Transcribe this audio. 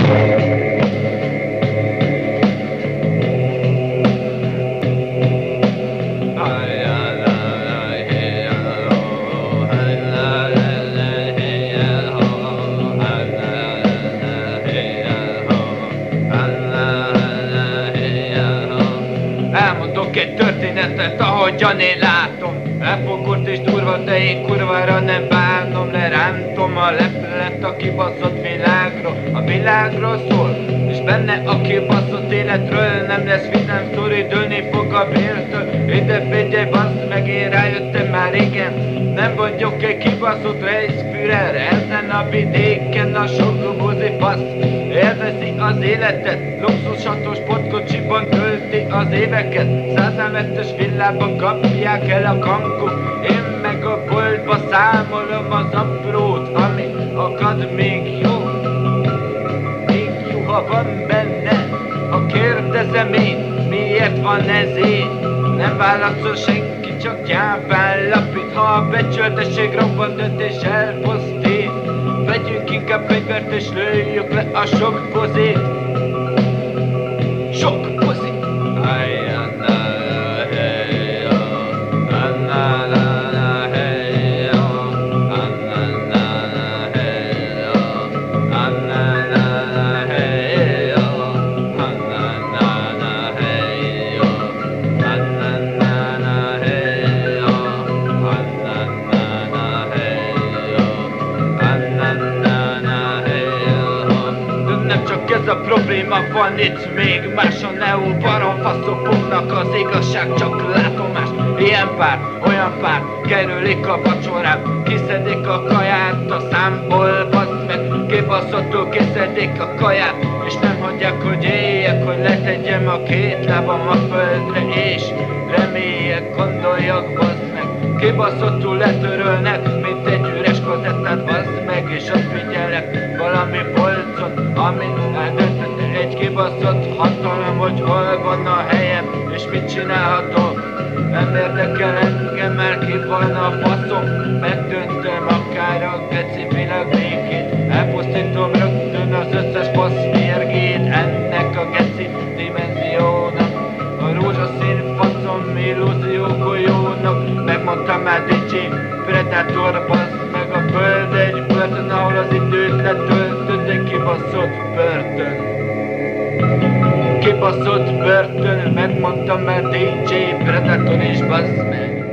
Música történetet, ahogyan én látom. Elfogott és durva, de én kurvára nem bánom Lerántom a leplet a kibaszott világról. A világról szól, és benne a kibaszott életről. Nem lesz vidám sztori, dőlni fog a bértől. Ide figyelj, bassz meg, én rájöttem már régen Nem vagyok egy kibaszott rejszfürer Ezen a vidéken a sok buzi fasz. Élvezi az életet, luxusatos sportkocsiban tölti az éveket. Százemetes villában kapják el a kankuk Én meg a boltba számolom az aprót Ami akad még jó. Még jó, ha van benne Ha kérdezem én, miért van ez én Nem válaszol senki, csak gyápán lapít. Ha a becsületesség robbant döntés elfosztít Inkább fegyvert és lőjük le a sok pozét ez a probléma van itt még más. A neo barom faszok az igazság csak látomás. Ilyen pár, olyan pár, kerülik a vacsorám Kiszedik a kaját a számból, basz meg. Kibaszottul kiszedik a kaját És nem hagyják, hogy éljek, hogy letegyem a két lábam a földre És reméljek, gondoljak, basz meg. Kibaszottul letörölnek, mint egy üres kazettát, basz meg És azt figyelek, valami polcot, amit kibaszott hatalom, hogy hol van a helyem, és mit csinálhatok. Nem érdekel engem, mert ki van a faszom, megdöntöm akár a geci világ elpusztítom rögtön az összes fasz mérgét, ennek a geci dimenziónak, a rózsaszín faszom illúzió golyónak, megmondtam már DJ Predator, basz meg a föld egy börtön, ahol az időt letöltött egy kibaszott börtön. Kibaszott börtön, megmondtam már DJ Predator és bazd meg.